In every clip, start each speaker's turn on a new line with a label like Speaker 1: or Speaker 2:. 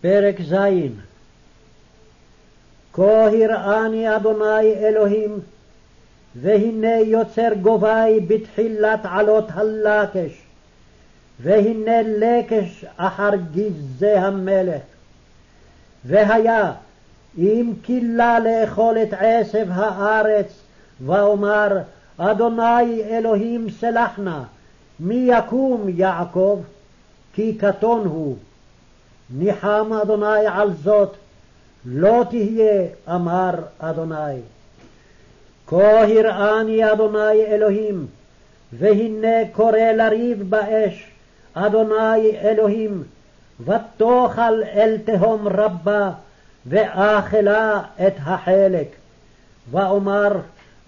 Speaker 1: פרק ז. כה הראני אדוני אלוהים, והנה יוצר גובי בתחילת עלות הלקש, והנה לקש אחר גזי המלך. והיה אם כלה לאכול את עשב הארץ, ואומר אדוני אלוהים סלח נא, מי יקום יעקב? כי קטון הוא. ניחם אדוני על זאת, לא תהיה, אמר אדוני. כה הראני אדוני אלוהים, והנה קורא לריב באש, אדוני אלוהים, ותאכל אל תהום רבה, ואכלה את החלק. ואומר,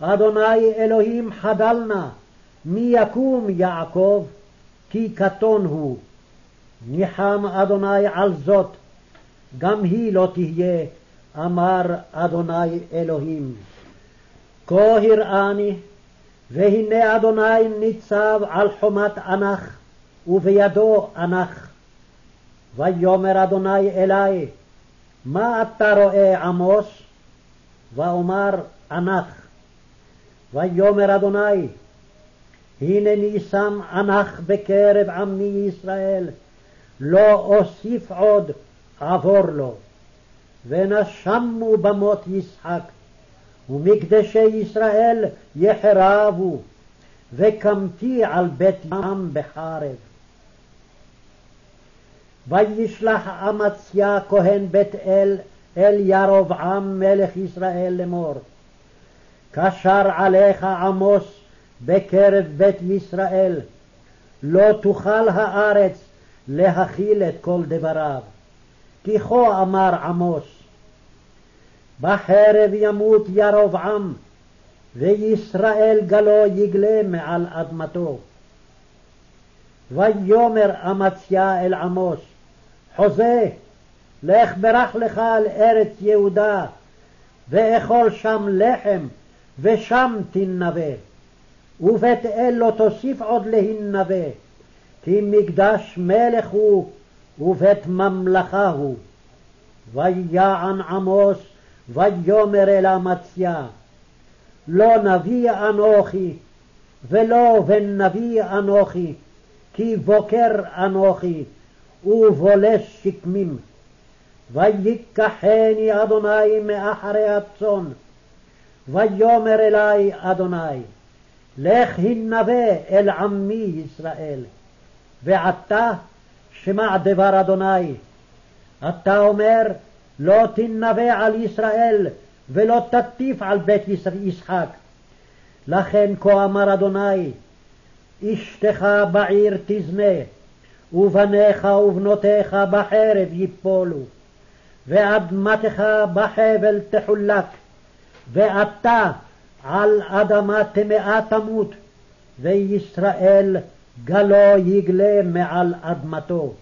Speaker 1: אדוני אלוהים חדל נא, מי יקום יעקב, כי קטון הוא. ניחם אדוני על זאת, גם היא לא תהיה, אמר אדוני אלוהים. כה הראני, והנה אדוני ניצב על חומת אנח, ובידו אנח. ויאמר אדוני אלי, מה אתה רואה עמוס? ואומר אנח. ויאמר אדוני, הנני שם אנח בקרב עמי ישראל, לא אוסיף עוד עבור לו. ונשמו במות ישחק, ומקדשי ישראל יחרבו, וקמתי על בית ים בחרב. וישלח אמציה כהן בית אל אל ירבעם מלך ישראל לאמור, קשר עליך עמוס בקרב בית ישראל, לא תוכל הארץ להכיל את כל דבריו. כי כה אמר עמוס, בחרב ימות ירבעם, וישראל גלו יגלה מעל אדמתו. ויאמר אמציה אל עמוס, חוזה, לך ברח לך על ארץ יהודה, ואכול שם לחם, ושם תנבא. ובית אל לא תוסיף עוד להנבא, כי מקדש מלך הוא ובית ממלכה הוא. ויען עמוס ויאמר אל אמציה לא נביא אנוכי ולא בן נביא אנוכי כי בוקר אנוכי ובולש שקמים. ויקחני אדוני מאחרי הצאן ויאמר אלי אדוני לך הנבא אל עמי ישראל ועתה שמע דבר אדוני. אתה אומר לא תנבא על ישראל ולא תטיף על בית ישחק. לכן כה אמר אדוני אשתך בעיר תזנה ובניך ובנותיך בחרב יפולו ואדמתך בחבל תחולק ואתה על אדמה טמאה תמות וישראל גלו יגלה מעל אדמתו.